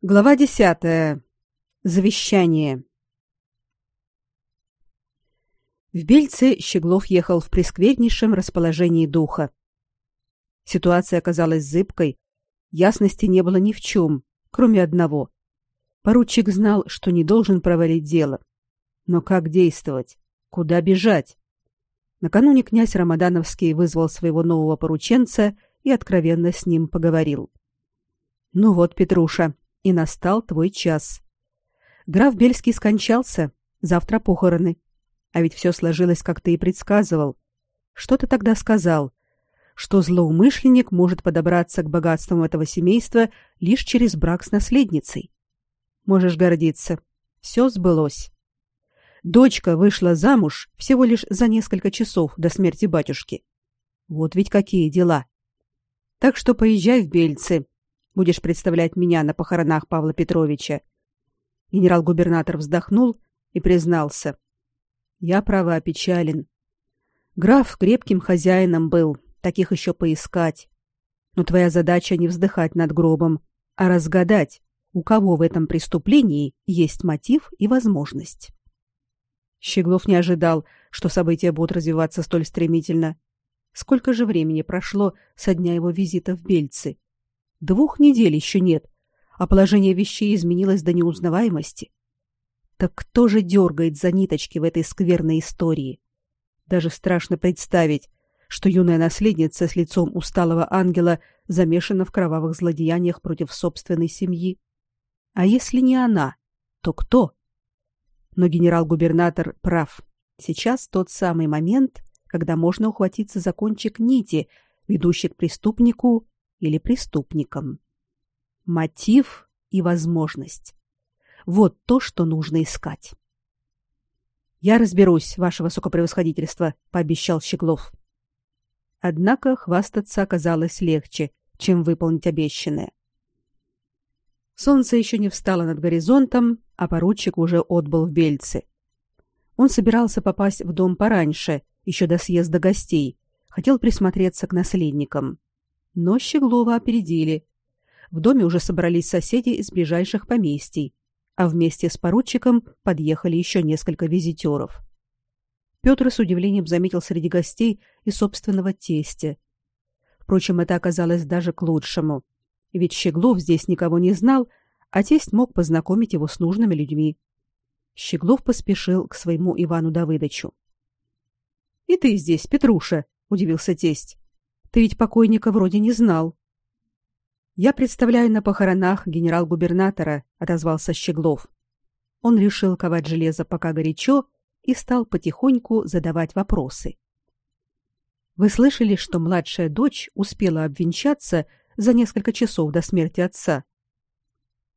Глава десятая. Завещание. В Бельце Щеглов ехал в пресквернейшем расположении духа. Ситуация оказалась зыбкой, ясности не было ни в чем, кроме одного. Поручик знал, что не должен провалить дело. Но как действовать? Куда бежать? Накануне князь Рамадановский вызвал своего нового порученца и откровенно с ним поговорил. «Ну вот, Петруша, и настал твой час. Граф Бельский скончался, завтра похороны. А ведь все сложилось, как ты и предсказывал. Что ты тогда сказал? Что злоумышленник может подобраться к богатствам этого семейства лишь через брак с наследницей. Можешь гордиться. Все сбылось. Дочка вышла замуж всего лишь за несколько часов до смерти батюшки. Вот ведь какие дела. Так что поезжай в Бельцы, Будешь представлять меня на похоронах Павла Петровича. Генерал-губернатор вздохнул и признался: "Я право печален. Граф крепким хозяином был, таких еще поискать. Но твоя задача не вздыхать над гробом, а разгадать, у кого в этом преступлении есть мотив и возможность". Щеглов не ожидал, что события будут развиваться столь стремительно. Сколько же времени прошло со дня его визита в Бельцы? Двух недель еще нет, а положение вещей изменилось до неузнаваемости. Так кто же дергает за ниточки в этой скверной истории? Даже страшно представить, что юная наследница с лицом усталого ангела замешана в кровавых злодеяниях против собственной семьи. А если не она, то кто? Но генерал-губернатор прав. Сейчас тот самый момент, когда можно ухватиться за кончик нити, ведущий к преступнику или преступником. Мотив и возможность. Вот то, что нужно искать. Я разберусь, ваше высокопревосходительство, пообещал Щеглов. Однако хвастаться оказалось легче, чем выполнить обещанное. Солнце еще не встало над горизонтом, а поручик уже отбыл в Бельцы. Он собирался попасть в дом пораньше, еще до съезда гостей, хотел присмотреться к наследникам но Щеглова опередили. В доме уже собрались соседи из ближайших поместий, а вместе с поручиком подъехали еще несколько визитеров. Петр с удивлением заметил среди гостей и собственного тестя. Впрочем, это оказалось даже к лучшему, ведь Щеглов здесь никого не знал, а тесть мог познакомить его с нужными людьми. Щеглов поспешил к своему Ивану Давыдовичу. «И ты здесь, Петруша?» — удивился тесть. Ты ведь покойника вроде не знал. Я представляю на похоронах генерал-губернатора, отозвался Щеглов. Он решил ковать железо пока горячо и стал потихоньку задавать вопросы. Вы слышали, что младшая дочь успела обвенчаться за несколько часов до смерти отца?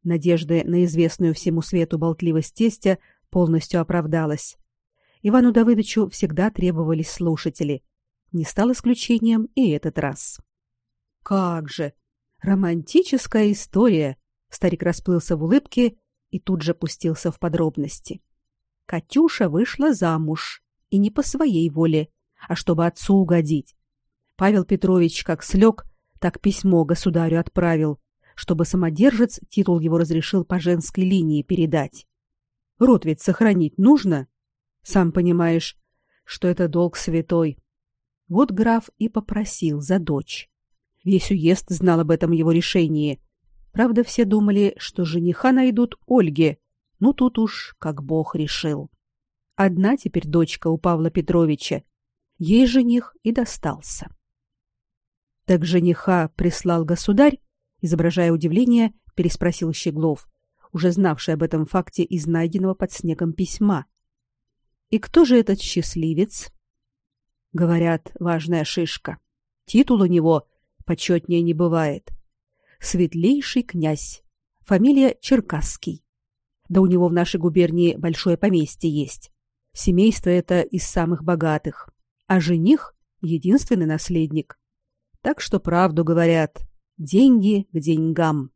Надежды на известную всему свету болтливость тестя полностью оправдалась. Ивану Давыдовичу всегда требовались слушатели, не стал исключением и этот раз. Как же романтическая история. Старик расплылся в улыбке и тут же пустился в подробности. Катюша вышла замуж, и не по своей воле, а чтобы отцу угодить. Павел Петрович как слег, так письмо государю отправил, чтобы самодержец титул его разрешил по женской линии передать. Род ведь сохранить нужно. Сам понимаешь, что это долг святой. Вот граф и попросил за дочь. Весь уезд знал об этом его решении. Правда, все думали, что жениха найдут Ольге. Ну тут уж как Бог решил. Одна теперь дочка у Павла Петровича. Ей жених и достался. Так жениха прислал государь, изображая удивление, переспросил Щеглов, уже знавший об этом факте из найденного под снегом письма. И кто же этот счастливец? Говорят, важная шишка. Титул у него почетнее не бывает. Светлейший князь. Фамилия Черкасский. Да у него в нашей губернии большое поместье есть. Семейство это из самых богатых, а жених единственный наследник. Так что правду говорят. Деньги к деньгам.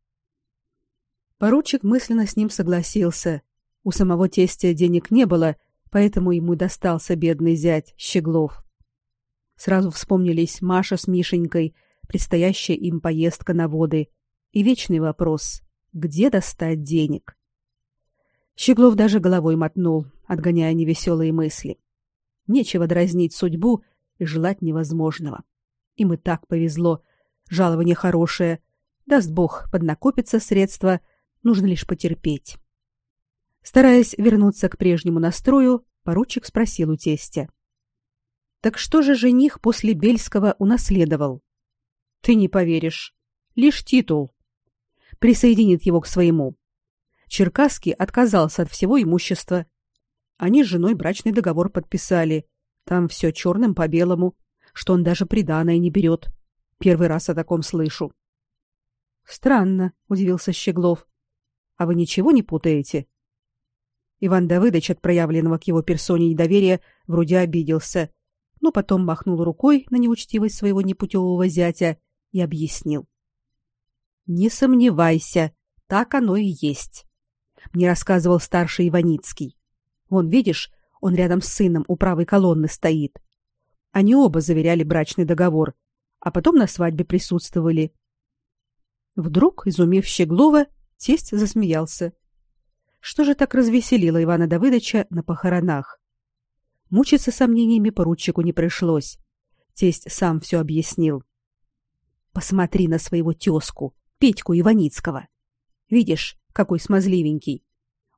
Поручик мысленно с ним согласился. У самого тестя денег не было, поэтому ему достался бедный зять Щеглов. Сразу вспомнились Маша с Мишенькой, предстоящая им поездка на воды и вечный вопрос: Где достать денег? Щеглов даже головой мотнул, отгоняя невеселые мысли. Нечего дразнить судьбу и желать невозможного. Им и так повезло. Жалование хорошее. Даст Бог, поднакопится средства, нужно лишь потерпеть. Стараясь вернуться к прежнему настрою, поручик спросил у тестя: "Так что же жених после Бельского унаследовал?" "Ты не поверишь, лишь титул. Присоединит его к своему. Черкасский отказался от всего имущества. Они с женой брачный договор подписали. Там все черным по белому, что он даже приданое не берет. Первый раз о таком слышу. Странно, удивился Щеглов. А вы ничего не путаете? Иван Давыдович от проявленного к его персоне недоверия вроде обиделся, но потом махнул рукой на неучтивость своего непутевого зятя и объяснил. Не сомневайся, так оно и есть. Мне рассказывал старший Иваницкий. Вон, видишь, он рядом с сыном у правой колонны стоит. Они оба заверяли брачный договор, а потом на свадьбе присутствовали. Вдруг, изумив Щеглова, тесть засмеялся. Что же так развеселило Ивана Давыдовича на похоронах? Мучиться сомнениями поручику не пришлось. Тесть сам все объяснил. Посмотри на своего тёзку, Петьку Иваницкого. Видишь, какой смазливенький.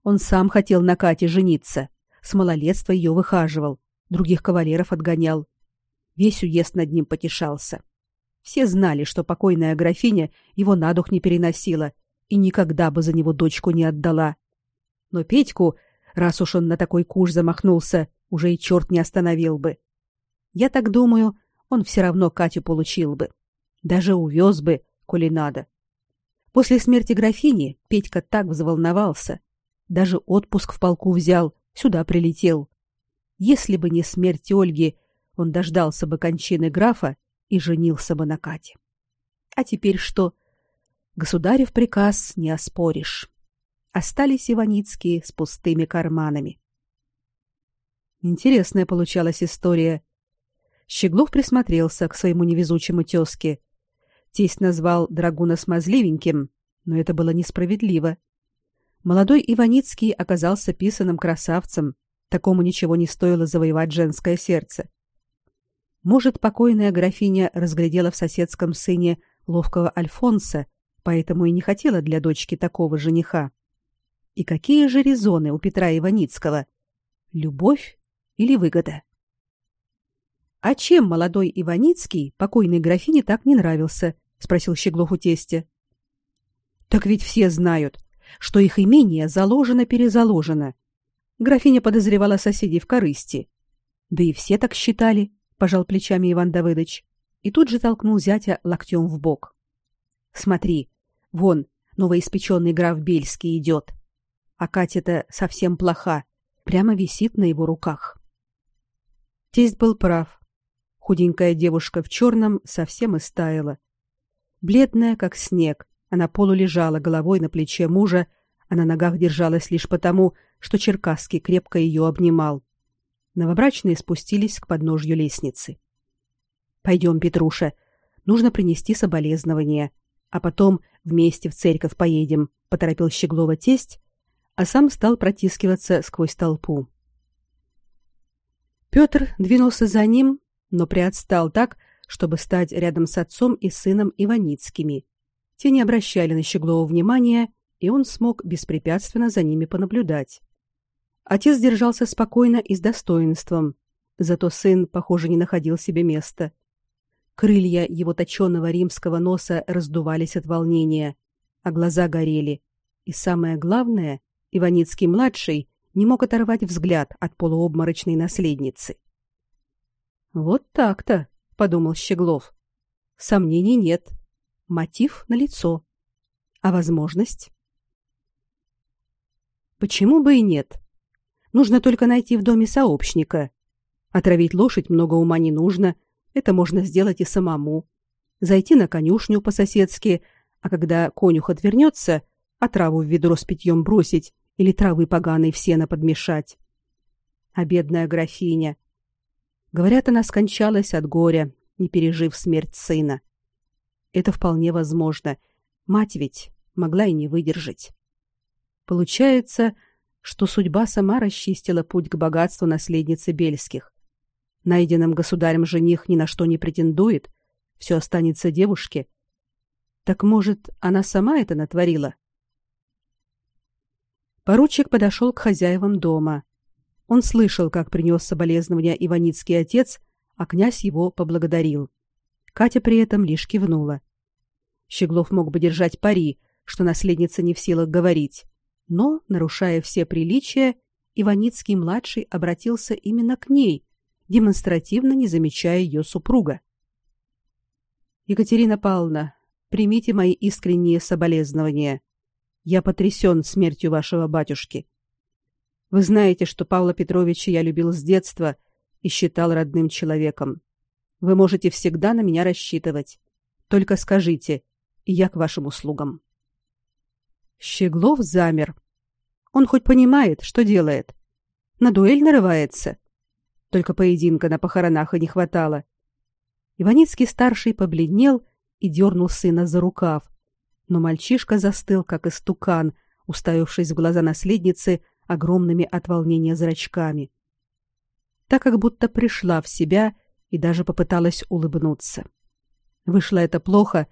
Он сам хотел на Кате жениться, с малолетства ее выхаживал, других кавалеров отгонял. Весь уезд над ним потешался. Все знали, что покойная графиня его на дух не переносила и никогда бы за него дочку не отдала. Но Петьку, раз уж он на такой куш замахнулся, уже и черт не остановил бы. Я так думаю, он все равно Катю получил бы. Даже увез бы, коли надо. После смерти графини Петька так взволновался, даже отпуск в полку взял, сюда прилетел. Если бы не смерть Ольги, он дождался бы кончины графа и женился бы на Кате. А теперь что? Государев приказ не оспоришь. Остались Иваницкие с пустыми карманами. Интересная получалась история. Щеглов присмотрелся к своему невезучему тёзке Тесть назвал Драгуна смазливеньким, но это было несправедливо. Молодой Иваницкий оказался писаным красавцем, такому ничего не стоило завоевать женское сердце. Может, покойная графиня разглядела в соседском сыне ловкого Альфонса, поэтому и не хотела для дочки такого жениха. И какие же резоны у Петра Иваницкого? Любовь или выгода? А чем молодой Иваницкий покойной графине так не нравился, спросил Щеглов у тестя. Так ведь все знают, что их имение заложено-перезаложено. Графиня подозревала соседей в корысти. Да и все так считали, пожал плечами Иван Давыдович и тут же толкнул зятя локтем в бок. Смотри, вон новоиспеченный граф Бельский идет. А Катя-то совсем плоха, прямо висит на его руках. Тесть был прав. Худенькая девушка в черном совсем истаяла. Бледная, как снег, она полу лежала головой на плече мужа, а на ногах держалась лишь потому, что Черкасский крепко ее обнимал. Новобрачные спустились к подножью лестницы. Пойдем, Петруша, нужно принести соболезнования, а потом вместе в церковь поедем, поторопил Щеглова тесть, а сам стал протискиваться сквозь толпу. Петр двинулся за ним, но приотстал так, чтобы стать рядом с отцом и сыном Иваницкими. Те не обращали на Щеглова внимания, и он смог беспрепятственно за ними понаблюдать. Отец держался спокойно и с достоинством, зато сын, похоже, не находил себе места. Крылья его точёного римского носа раздувались от волнения, а глаза горели. И самое главное, Иваницкий-младший не мог оторвать взгляд от полуобморочной наследницы. Вот так-то, подумал Щеглов. Сомнений нет. Мотив налицо. А возможность? Почему бы и нет? Нужно только найти в доме сообщника. Отравить лошадь много ума не нужно, это можно сделать и самому. Зайти на конюшню по-соседски, а когда конюх отвернется, отраву в ведро с питьем бросить или травы поганой в сено подмешать. А бедная графиня, Говорят, она скончалась от горя, не пережив смерть сына. Это вполне возможно. Мать ведь, могла и не выдержать. Получается, что судьба сама расчистила путь к богатству наследницы Бельских. Найденным государем жених ни на что не претендует, все останется девушке. Так может, она сама это натворила? Поручик подошел к хозяевам дома. Он слышал, как принес соболезнования Иваницкий отец, а князь его поблагодарил. Катя при этом лишь кивнула. Щеглов мог бы держать пари, что наследница не в силах говорить, но, нарушая все приличия, Иваницкий младший обратился именно к ней, демонстративно не замечая ее супруга. Екатерина Павловна, примите мои искренние соболезнования. Я потрясен смертью вашего батюшки. Вы знаете, что Павла Петровича я любил с детства и считал родным человеком. Вы можете всегда на меня рассчитывать. Только скажите, и я к вашим услугам. Щеглов замер. Он хоть понимает, что делает. На дуэль нарывается. Только поединка на похоронах и не хватало. Иваницкий старший побледнел и дернул сына за рукав, но мальчишка застыл как истукан, уставившись в глаза наследницы огромными от волнения зрачками. Так как будто пришла в себя и даже попыталась улыбнуться. Вышло это плохо,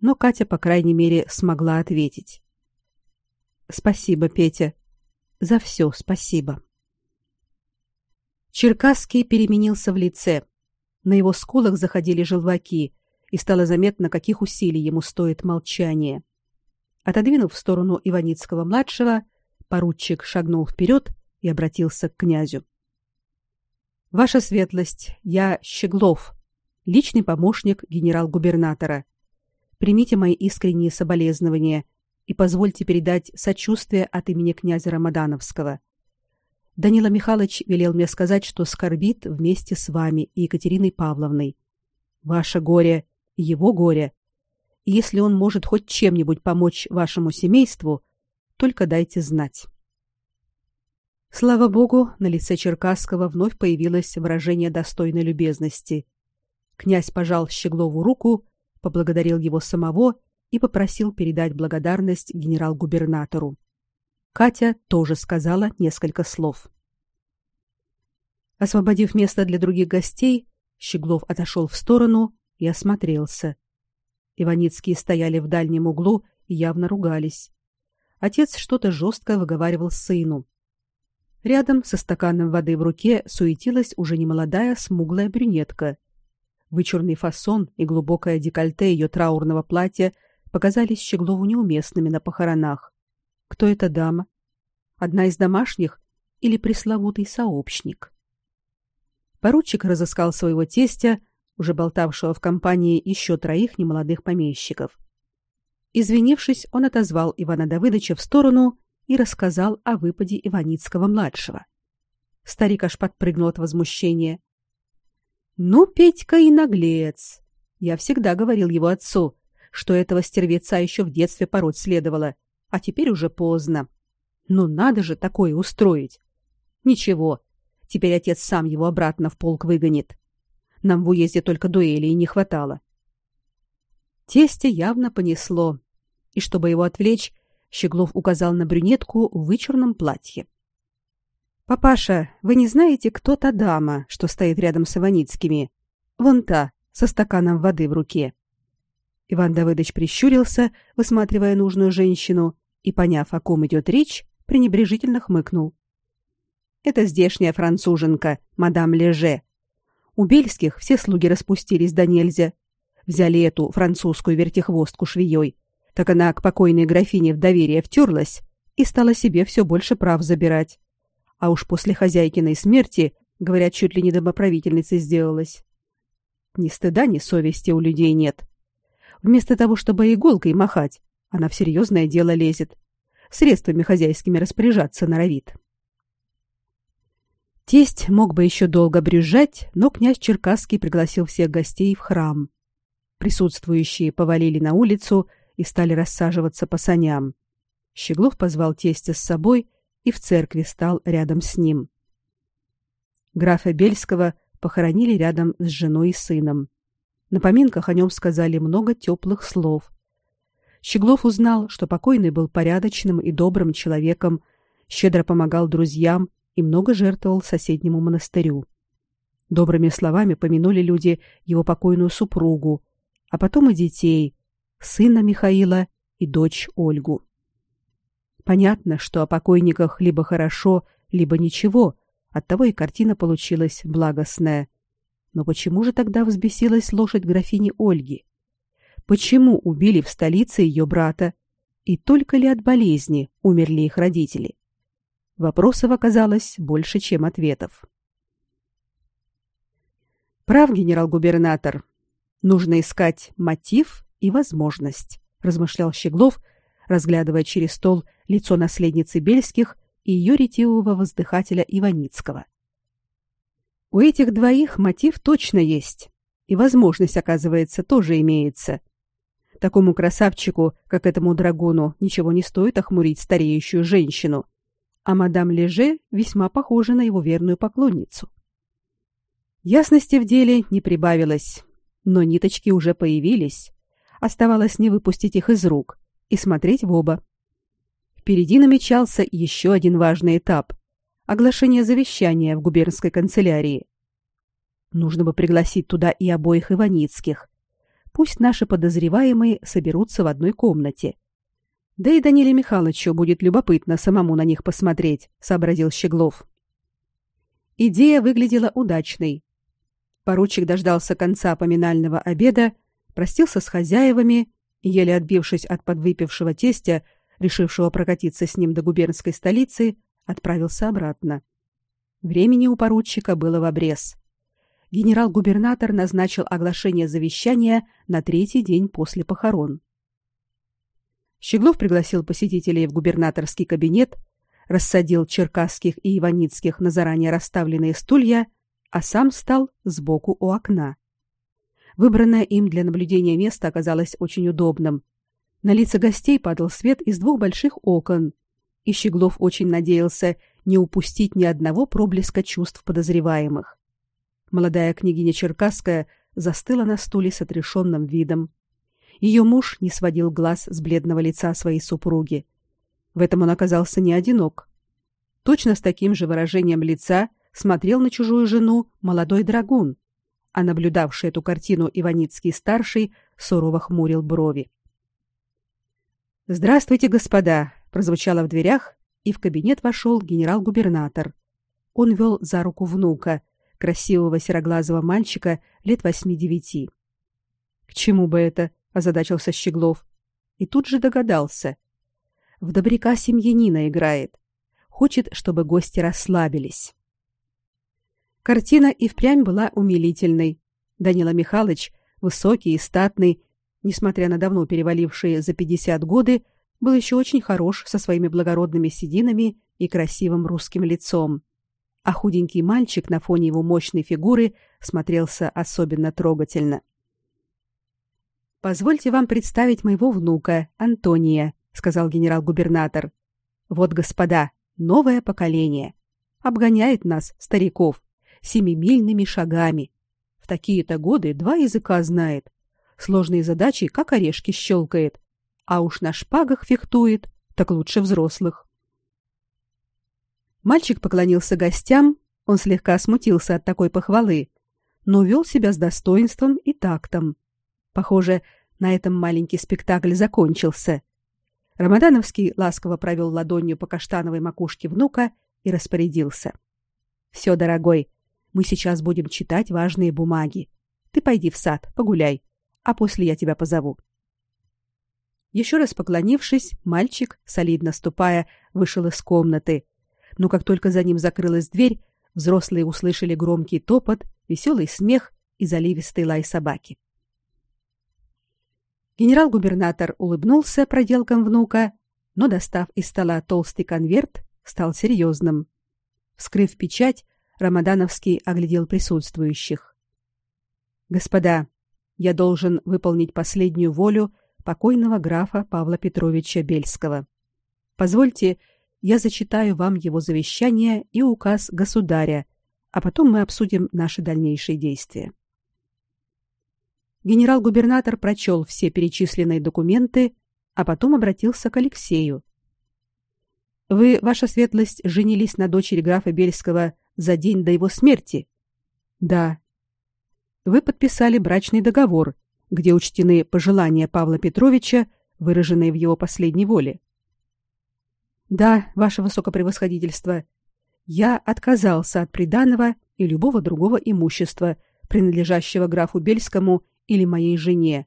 но Катя, по крайней мере, смогла ответить. Спасибо, Петя. За все спасибо. Черкасский переменился в лице. На его скулах заходили желваки, и стало заметно, каких усилий ему стоит молчание. Отодвинув в сторону Иваницкого-младшего, поручик шагнул вперед и обратился к князю. «Ваша светлость, я Щеглов, личный помощник генерал-губернатора. Примите мои искренние соболезнования и позвольте передать сочувствие от имени князя Рамадановского. Данила Михайлович велел мне сказать, что скорбит вместе с вами и Екатериной Павловной. Ваше горе его горе. Если он может хоть чем-нибудь помочь вашему семейству, только дайте знать. Слава богу, на лице Черкасского вновь появилось выражение достойной любезности. Князь пожал Щеглову руку, поблагодарил его самого и попросил передать благодарность генерал-губернатору. Катя тоже сказала несколько слов. Освободив место для других гостей, Щеглов отошел в сторону и осмотрелся. Иваницкие стояли в дальнем углу и явно ругались. Отец что-то жестко выговаривал сыну. Рядом со стаканом воды в руке суетилась уже немолодая смуглая брюнетка. Вычурный фасон и глубокое декольте ее траурного платья показались Щеглову неуместными на похоронах. Кто эта дама? Одна из домашних или пресловутый сообщник? Поручик разыскал своего тестя, уже болтавшего в компании еще троих немолодых помещиков. Извинившись, он отозвал Ивана Давыдовича в сторону и рассказал о выпаде Иваницкого-младшего. Старик аж подпрыгнул от возмущения. «Ну, Петька и наглец! Я всегда говорил его отцу, что этого стервеца еще в детстве пороть следовало, а теперь уже поздно. Ну надо же такое устроить. Ничего, теперь отец сам его обратно в полк выгонит. Нам в уезде только дуэли и не хватало. Тестя явно понесло, и чтобы его отвлечь, Щеглов указал на брюнетку в вычурном платье. Папаша, вы не знаете, кто та дама, что стоит рядом с Иваницкими? Вон та, со стаканом воды в руке. Иван Давыдович прищурился, высматривая нужную женщину, и, поняв, о ком идет речь, пренебрежительно хмыкнул. Это здешняя француженка, мадам Леже. У Бельских все слуги распустились до нельзя. Взяли эту французскую вертихвостку швеей. Так она к покойной графине в доверие втерлась и стала себе все больше прав забирать. А уж после хозяйкиной смерти, говорят, чуть ли не домоправительницей сделалась. Ни стыда, ни совести у людей нет. Вместо того, чтобы иголкой махать, она в серьезное дело лезет. Средствами хозяйскими распоряжаться норовит. Тесть мог бы еще долго брюзжать, но князь Черкасский пригласил всех гостей в храм. Присутствующие повалили на улицу и стали рассаживаться по саням. Щеглов позвал тестя с собой и в церкви стал рядом с ним. Графа Бельского похоронили рядом с женой и сыном. На поминках о нем сказали много теплых слов. Щеглов узнал, что покойный был порядочным и добрым человеком, щедро помогал друзьям и много жертвовал соседнему монастырю. Добрыми словами помянули люди его покойную супругу, а потом и детей, сына Михаила и дочь Ольгу. Понятно, что о покойниках либо хорошо, либо ничего, оттого и картина получилась благостная. Но почему же тогда взбесилась лошадь графини Ольги? Почему убили в столице ее брата? И только ли от болезни умерли их родители? Вопросов оказалось больше, чем ответов. Прав генерал-губернатор. Нужно искать мотив и возможность, размышлял Щеглов, разглядывая через стол лицо наследницы Бельских и ее ретивого воздыхателя Иваницкого. У этих двоих мотив точно есть, и возможность, оказывается, тоже имеется. Такому красавчику, как этому драгуну, ничего не стоит охмурить стареющую женщину, а мадам Леже весьма похожа на его верную поклонницу. Ясности в деле не прибавилось, но ниточки уже появились. Оставалось не выпустить их из рук и смотреть в оба. Впереди намечался еще один важный этап оглашение завещания в губернской канцелярии. Нужно бы пригласить туда и обоих Иваницких. Пусть наши подозреваемые соберутся в одной комнате. Да и Даниле Михайловичу будет любопытно самому на них посмотреть, сообразил Щеглов. Идея выглядела удачной. Поручик дождался конца поминального обеда, простился с хозяевами еле отбившись от подвыпившего тестя, решившего прокатиться с ним до губернской столицы, отправился обратно. Времени у поручика было в обрез. Генерал-губернатор назначил оглашение завещания на третий день после похорон. Щеглов пригласил посетителей в губернаторский кабинет, рассадил черкасских и иваницких на заранее расставленные стулья а сам стал сбоку у окна. Выбранное им для наблюдения место оказалось очень удобным. На лица гостей падал свет из двух больших окон, и Щеглов очень надеялся не упустить ни одного проблеска чувств подозреваемых. Молодая княгиня Черкасская застыла на стуле с отрешенным видом. Ее муж не сводил глаз с бледного лица своей супруги. В этом он оказался не одинок. Точно с таким же выражением лица смотрел на чужую жену молодой драгун, а наблюдавший эту картину Иваницкий старший сурово хмурил брови. Здравствуйте, господа, прозвучало в дверях, и в кабинет вошел генерал-губернатор. Он вел за руку внука, красивого сероглазого мальчика лет восьми-девяти. К чему бы это? Озадачился Щеглов и тут же догадался. В добряка семьянина играет. Хочет, чтобы гости расслабились. Картина и впрямь была умилительной. Данила Михайлович, высокий и статный, несмотря на давно перевалившие за 50 годы, был еще очень хорош со своими благородными сединами и красивым русским лицом. А худенький мальчик на фоне его мощной фигуры смотрелся особенно трогательно. Позвольте вам представить моего внука, Антония, сказал генерал-губернатор. Вот, господа, новое поколение обгоняет нас, стариков семимильными шагами. В такие-то годы два языка знает. Сложные задачи как орешки щелкает. А уж на шпагах фехтует, так лучше взрослых. Мальчик поклонился гостям, он слегка смутился от такой похвалы, но вел себя с достоинством и тактом. Похоже, на этом маленький спектакль закончился. Рамадановский ласково провел ладонью по каштановой макушке внука и распорядился: "Все, дорогой, мы сейчас будем читать важные бумаги. Ты пойди в сад, погуляй, а после я тебя позову. Еще раз поклонившись, мальчик, солидно ступая, вышел из комнаты. Но как только за ним закрылась дверь, взрослые услышали громкий топот, веселый смех и заливистый лай собаки. Генерал-губернатор улыбнулся проделкам внука, но, достав из стола толстый конверт, стал серьезным. Вскрыв печать, Рамадановский оглядел присутствующих. Господа, я должен выполнить последнюю волю покойного графа Павла Петровича Бельского. Позвольте, я зачитаю вам его завещание и указ государя, а потом мы обсудим наши дальнейшие действия. Генерал-губернатор прочел все перечисленные документы, а потом обратился к Алексею. Вы, ваша светлость, женились на дочери графа Бельского за день до его смерти? Да. Вы подписали брачный договор, где учтены пожелания Павла Петровича, выраженные в его последней воле. Да, ваше высокопревосходительство, я отказался от приданого и любого другого имущества, принадлежащего графу Бельскому или моей жене.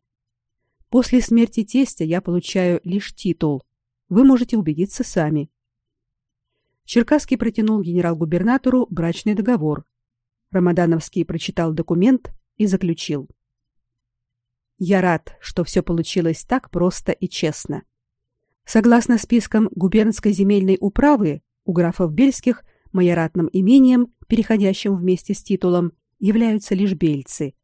После смерти тестя я получаю лишь титул. Вы можете убедиться сами. Черкасский протянул генерал-губернатору брачный договор. Рамадановский прочитал документ и заключил: Я рад, что все получилось так просто и честно. Согласно спискам губернской земельной управы, у графов Бельских майоратным имением, переходящим вместе с титулом, являются лишь бельцы.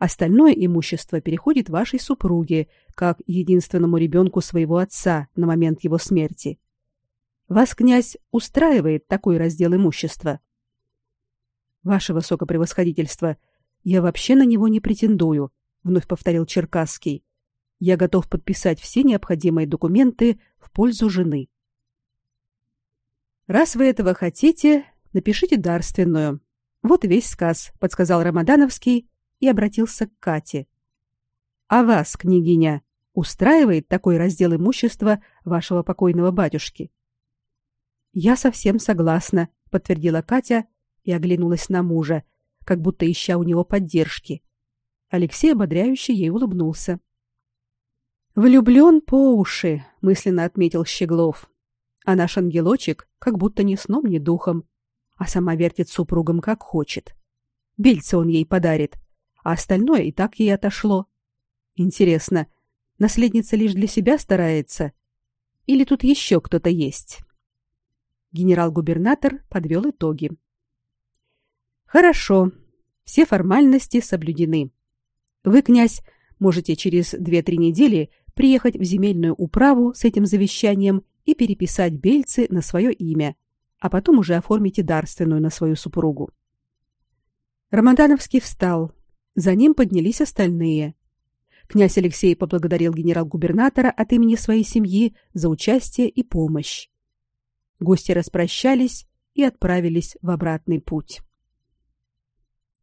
Остальное имущество переходит вашей супруге, как единственному ребенку своего отца на момент его смерти. Вас, князь, устраивает такой раздел имущества? Ваше высокопревосходительство, я вообще на него не претендую, вновь повторил Черкасский. Я готов подписать все необходимые документы в пользу жены. Раз вы этого хотите, напишите дарственную. Вот весь сказ, подсказал Рамадановский и обратился к Кате. А вас, княгиня, устраивает такой раздел имущества вашего покойного батюшки? Я совсем согласна, подтвердила Катя и оглянулась на мужа, как будто ища у него поддержки. Алексей ободряюще ей улыбнулся. Влюблен по уши, мысленно отметил Щеглов а наш ангелочек как будто ни сном, ни духом, а сама вертит супругом как хочет. Бельце он ей подарит, а остальное и так ей отошло. Интересно, наследница лишь для себя старается? Или тут еще кто-то есть? Генерал-губернатор подвел итоги. Хорошо, все формальности соблюдены. Вы, князь, можете через две-три недели приехать в земельную управу с этим завещанием и переписать бельцы на свое имя, а потом уже оформите дарственную на свою супругу. Рамадановский встал. За ним поднялись остальные. Князь Алексей поблагодарил генерал-губернатора от имени своей семьи за участие и помощь. Гости распрощались и отправились в обратный путь.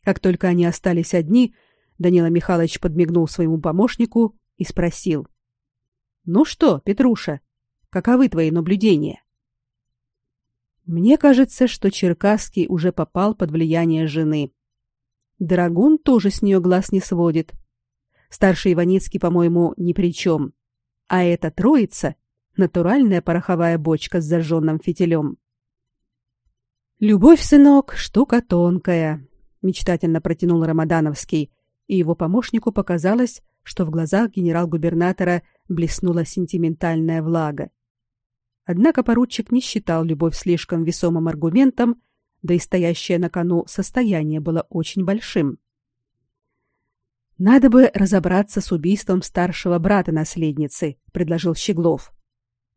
Как только они остались одни, Данила Михайлович подмигнул своему помощнику и спросил: "Ну что, Петруша, Каковы твои наблюдения? Мне кажется, что Черкасский уже попал под влияние жены. Драгун тоже с нее глаз не сводит. Старший Иваницкий, по-моему, ни при чем. А эта троица — натуральная пороховая бочка с зажженным фитилем. «Любовь, сынок, штука тонкая», — мечтательно протянул Рамадановский, и его помощнику показалось, что в глазах генерал-губернатора блеснула сентиментальная влага. Однако поручик не считал любовь слишком весомым аргументом, да и стоящее на кону состояние было очень большим. Надо бы разобраться с убийством старшего брата наследницы, предложил Щеглов.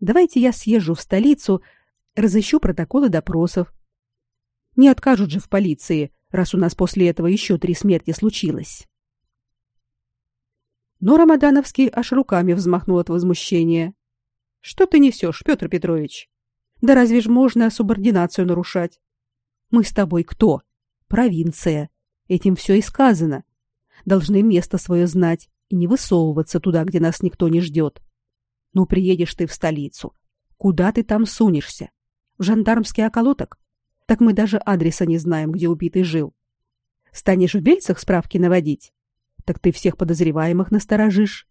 Давайте я съезжу в столицу, разыщу протоколы допросов. Не откажут же в полиции, раз у нас после этого еще три смерти случилось. Но Рамадановский аж руками взмахнул от возмущения. Что ты несешь, Петр Петрович? Да разве ж можно субординацию нарушать? Мы с тобой кто? Провинция. Этим все и сказано. Должны место свое знать и не высовываться туда, где нас никто не ждет. Ну, приедешь ты в столицу. Куда ты там сунешься? В жандармский околоток? Так мы даже адреса не знаем, где убитый жил. Станешь в Бельцах справки наводить? Так ты всех подозреваемых насторожишь.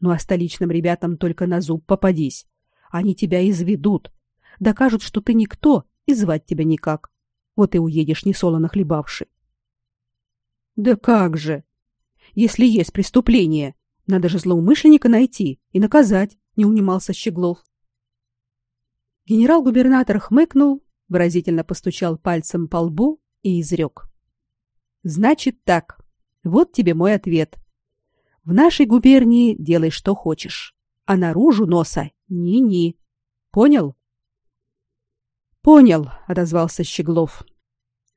Ну а столичным ребятам только на зуб попадись. Они тебя изведут, докажут, что ты никто, и звать тебя никак. Вот и уедешь несолоно хлебавши. Да как же? Если есть преступление, надо же злоумышленника найти и наказать, не унимался Щеглов. Генерал-губернатор хмыкнул, выразительно постучал пальцем по лбу и изрек. Значит так. Вот тебе мой ответ. В нашей губернии делай что хочешь, а наружу носа ни-ни. Понял? Понял, отозвался Щеглов.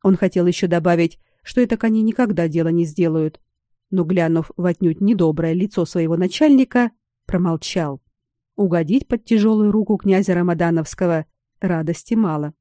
Он хотел еще добавить, что это они никогда дело не сделают, но глянув в отнюдь недоброе лицо своего начальника, промолчал. Угодить под тяжелую руку князя Рамадановского радости мало.